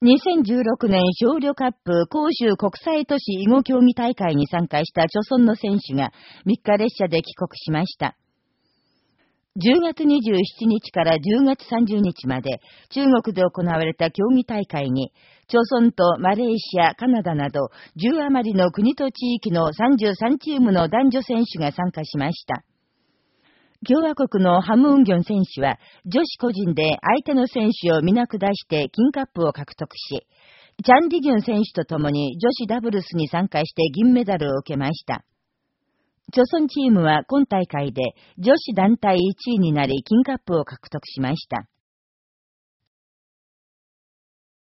2016年少女カップ広州国際都市囲碁競技大会に参加した著村の選手が3日列車で帰国しました。10月27日から10月30日まで中国で行われた競技大会に、朝鮮とマレーシア、カナダなど10余りの国と地域の33チームの男女選手が参加しました。共和国のハムウンギョン選手は、女子個人で相手の選手を皆下して金カップを獲得し、チャン・ディギョン選手と共に女子ダブルスに参加して銀メダルを受けました。朝鮮チームは今大会で女子団体1位になり金カップを獲得しました。